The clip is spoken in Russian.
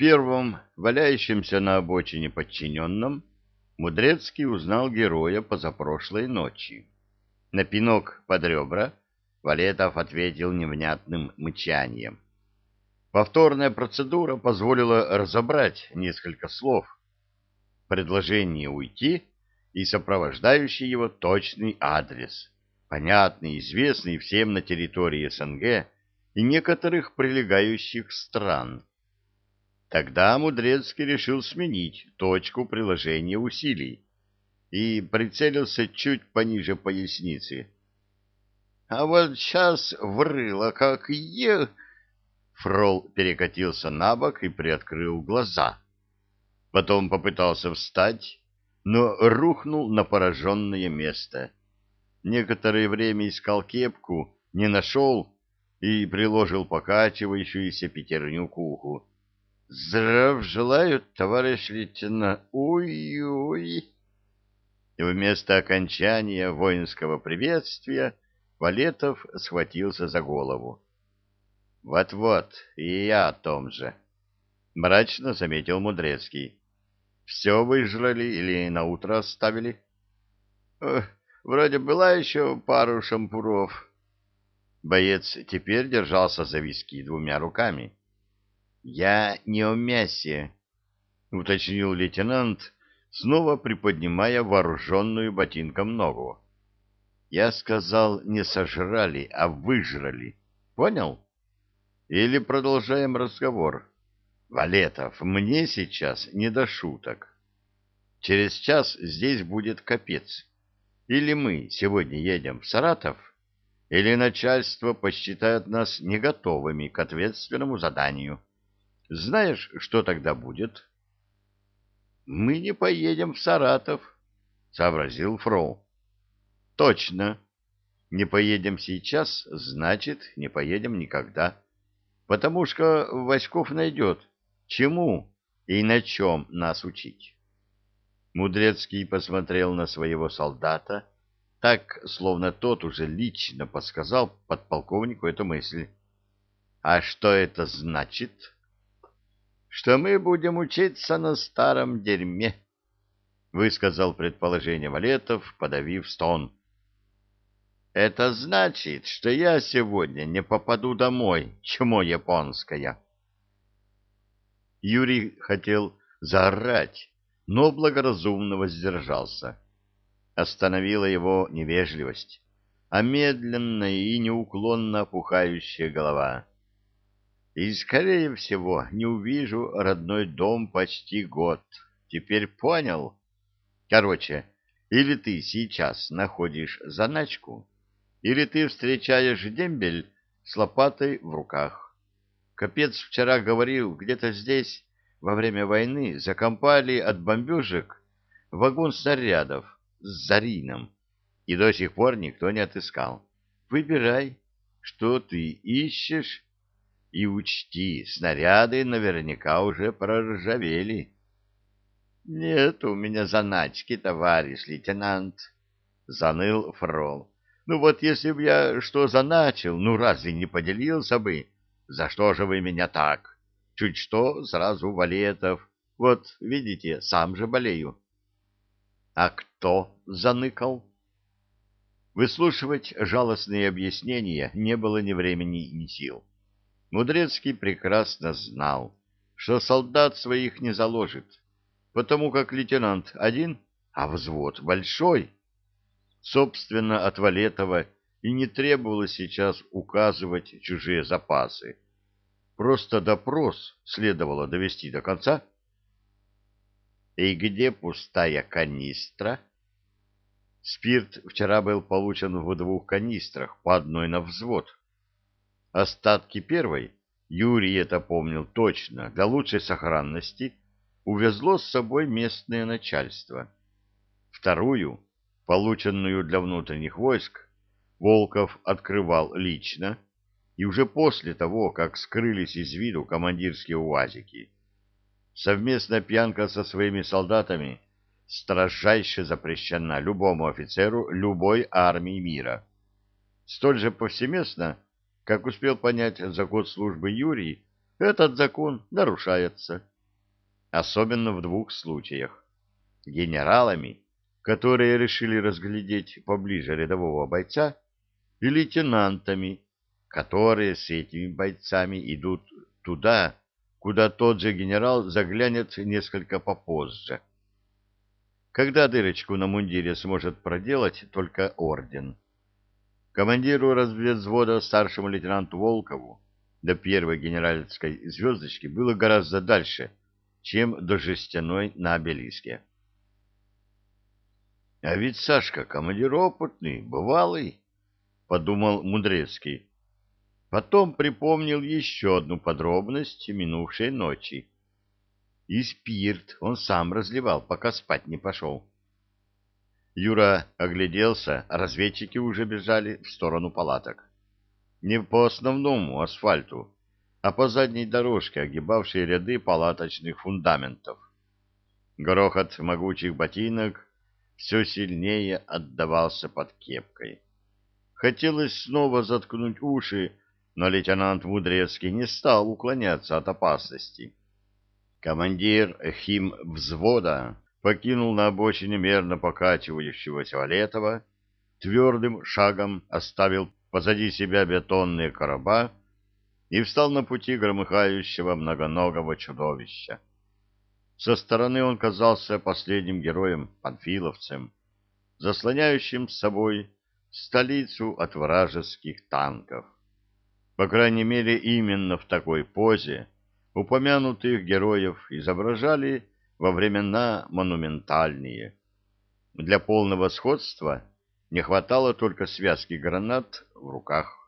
первом, валяющемся на обочине подчиненном, Мудрецкий узнал героя позапрошлой ночи. На пинок под ребра Валетов ответил невнятным мычанием. Повторная процедура позволила разобрать несколько слов, предложение уйти и сопровождающий его точный адрес, понятный, известный всем на территории СНГ и некоторых прилегающих стран – Тогда Мудрецкий решил сменить точку приложения усилий и прицелился чуть пониже поясницы. — А вот сейчас врыло, как е... Фрол перекатился на бок и приоткрыл глаза. Потом попытался встать, но рухнул на пораженное место. Некоторое время искал кепку, не нашел и приложил покачивающуюся пятерню к уху. Здоров желаю, товарищ лейтенант. Ой, ой! И вместо окончания воинского приветствия Валетов схватился за голову. Вот-вот, и я о том же. Мрачно заметил Мудрецкий. Все выжрали или на утро оставили? Вроде была еще пару шампуров. Боец теперь держался за виски двумя руками. — «Я не о мясе», — уточнил лейтенант, снова приподнимая вооруженную ботинком ногу. «Я сказал, не сожрали, а выжрали. Понял? Или продолжаем разговор?» «Валетов, мне сейчас не до шуток. Через час здесь будет капец. Или мы сегодня едем в Саратов, или начальство посчитает нас не готовыми к ответственному заданию». Знаешь, что тогда будет? — Мы не поедем в Саратов, — сообразил Фроу. — Точно. Не поедем сейчас, значит, не поедем никогда. Потому что Васьков найдет, чему и на чем нас учить. Мудрецкий посмотрел на своего солдата, так, словно тот уже лично подсказал подполковнику эту мысль. «А что это значит?» что мы будем учиться на старом дерьме, — высказал предположение Валетов, подавив стон. — Это значит, что я сегодня не попаду домой, чмо японское. Юрий хотел заорать, но благоразумно воздержался. Остановила его невежливость, а медленно и неуклонно опухающая голова. И, скорее всего, не увижу родной дом почти год. Теперь понял? Короче, или ты сейчас находишь заначку, или ты встречаешь дембель с лопатой в руках. Капец вчера говорил, где-то здесь во время войны закомпали от бомбежек вагон снарядов с зарином, и до сих пор никто не отыскал. Выбирай, что ты ищешь и учти, снаряды наверняка уже проржавели. — Нет у меня заначки, товарищ лейтенант, — заныл Фрол. — Ну вот если бы я что заначил, ну разве не поделился бы? За что же вы меня так? Чуть что, сразу валетов. Вот, видите, сам же болею. — А кто заныкал? — Выслушивать жалостные объяснения не было ни времени, ни сил. Мудрецкий прекрасно знал, что солдат своих не заложит, потому как лейтенант один, а взвод большой. Собственно, от Валетова и не требовалось сейчас указывать чужие запасы. Просто допрос следовало довести до конца. «И где пустая канистра?» Спирт вчера был получен в двух канистрах, по одной на взвод. Остатки первой, Юрий это помнил точно, для лучшей сохранности, увезло с собой местное начальство. Вторую, полученную для внутренних войск, Волков открывал лично, и уже после того, как скрылись из виду командирские уазики. Совместная пьянка со своими солдатами строжайше запрещена любому офицеру любой армии мира. Столь же повсеместно как успел понять за год службы Юрий, этот закон нарушается. Особенно в двух случаях. Генералами, которые решили разглядеть поближе рядового бойца, и лейтенантами, которые с этими бойцами идут туда, куда тот же генерал заглянет несколько попозже. Когда дырочку на мундире сможет проделать только орден – командиру разведзвода старшему лейтенанту Волкову до первой генеральской звездочки было гораздо дальше, чем до жестяной на обелиске. — А ведь Сашка командир опытный, бывалый, — подумал Мудрецкий. Потом припомнил еще одну подробность минувшей ночи. И спирт он сам разливал, пока спать не пошел. Юра огляделся, разведчики уже бежали в сторону палаток. Не по основному асфальту, а по задней дорожке, огибавшей ряды палаточных фундаментов. Грохот могучих ботинок все сильнее отдавался под кепкой. Хотелось снова заткнуть уши, но лейтенант Мудрецкий не стал уклоняться от опасности. Командир хим-взвода покинул на обочине мерно покачивающегося Валетова, твердым шагом оставил позади себя бетонные короба и встал на пути громыхающего многоногого чудовища. Со стороны он казался последним героем-панфиловцем, заслоняющим с собой столицу от вражеских танков. По крайней мере, именно в такой позе упомянутых героев изображали во времена монументальные. Для полного сходства не хватало только связки гранат в руках